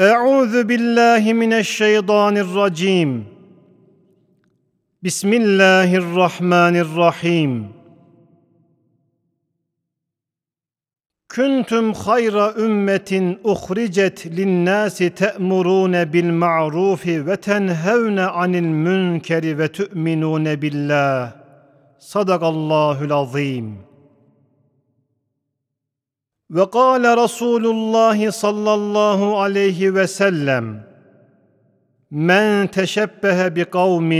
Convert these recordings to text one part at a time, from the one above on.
أعوذ بالله من الشيطان الرجيم بسم الله الرحمن الرحيم كنتم خير أمة أخرجت للناس تأمرون بالمعروف وتنهون عن المنكر وتؤمنون بالله صدق الله العظيم وقال رسول الله صلى الله عليه وسلم من تشبه بقوم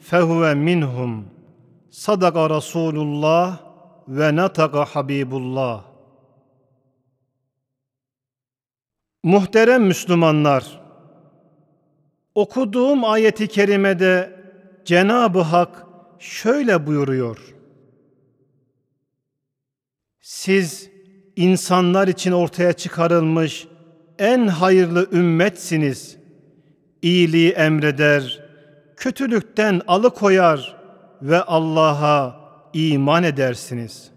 فهو منهم صدق رسول الله ونطق حبيب الله Muhterem Müslümanlar, okuduğum ayeti kerimede Cenab-ı Hak şöyle buyuruyor. Siz insanlar için ortaya çıkarılmış en hayırlı ümmetsiniz. İyiliği emreder, kötülükten alıkoyar ve Allah'a iman edersiniz.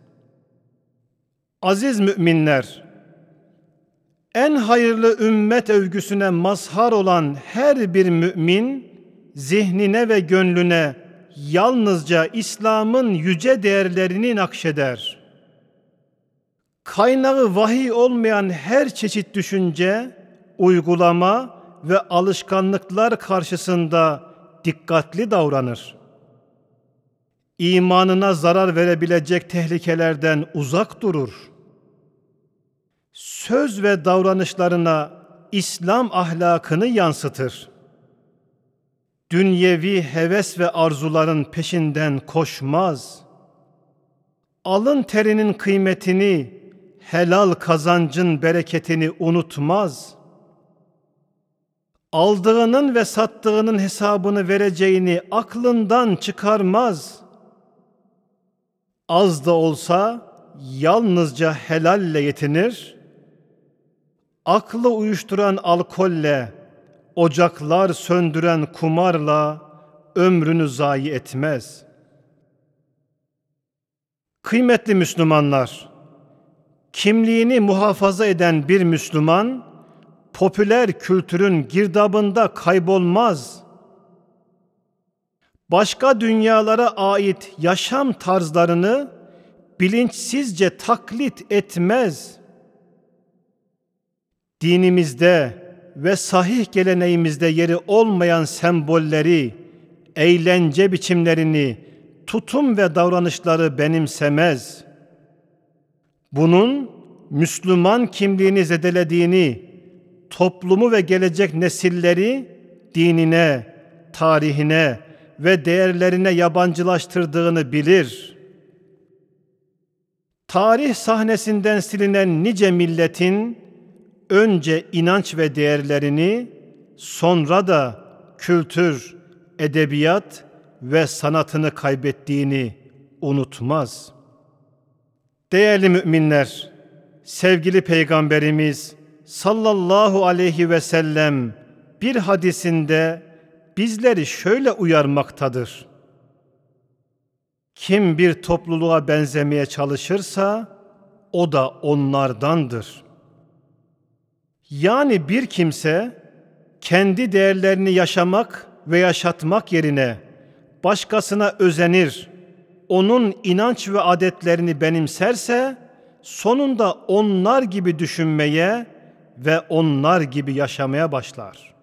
Aziz müminler, en hayırlı ümmet övgüsüne mazhar olan her bir mümin, zihnine ve gönlüne yalnızca İslam'ın yüce değerlerini nakşeder.'' Kaynağı vahiy olmayan her çeşit düşünce, uygulama ve alışkanlıklar karşısında dikkatli davranır. İmanına zarar verebilecek tehlikelerden uzak durur. Söz ve davranışlarına İslam ahlakını yansıtır. Dünyevi heves ve arzuların peşinden koşmaz. Alın terinin kıymetini helal kazancın bereketini unutmaz. Aldığının ve sattığının hesabını vereceğini aklından çıkarmaz. Az da olsa yalnızca helalle yetinir. Aklı uyuşturan alkolle, ocaklar söndüren kumarla ömrünü zayi etmez. Kıymetli Müslümanlar, kimliğini muhafaza eden bir Müslüman popüler kültürün girdabında kaybolmaz. Başka dünyalara ait yaşam tarzlarını bilinçsizce taklit etmez. Dinimizde ve sahih geleneğimizde yeri olmayan sembolleri, eğlence biçimlerini, tutum ve davranışları benimsemez.'' Bunun Müslüman kimliğini zedelediğini, toplumu ve gelecek nesilleri dinine, tarihine ve değerlerine yabancılaştırdığını bilir. Tarih sahnesinden silinen nice milletin önce inanç ve değerlerini, sonra da kültür, edebiyat ve sanatını kaybettiğini unutmaz.'' Değerli müminler, sevgili peygamberimiz sallallahu aleyhi ve sellem bir hadisinde bizleri şöyle uyarmaktadır. Kim bir topluluğa benzemeye çalışırsa o da onlardandır. Yani bir kimse kendi değerlerini yaşamak ve yaşatmak yerine başkasına özenir, onun inanç ve adetlerini benimserse sonunda onlar gibi düşünmeye ve onlar gibi yaşamaya başlar.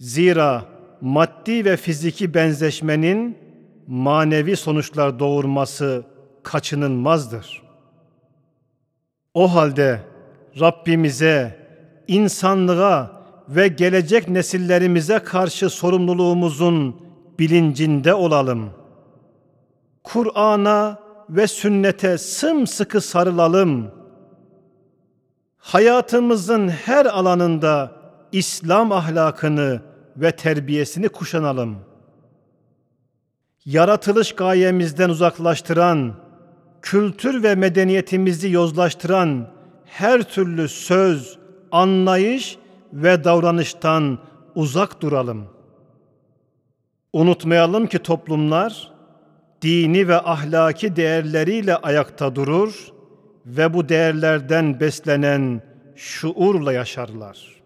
Zira maddi ve fiziki benzeşmenin manevi sonuçlar doğurması kaçınılmazdır. O halde Rabbimize, insanlığa ve gelecek nesillerimize karşı sorumluluğumuzun bilincinde olalım.'' Kur'an'a ve sünnete sımsıkı sarılalım. Hayatımızın her alanında İslam ahlakını ve terbiyesini kuşanalım. Yaratılış gayemizden uzaklaştıran, kültür ve medeniyetimizi yozlaştıran her türlü söz, anlayış ve davranıştan uzak duralım. Unutmayalım ki toplumlar dini ve ahlaki değerleriyle ayakta durur ve bu değerlerden beslenen şuurla yaşarlar.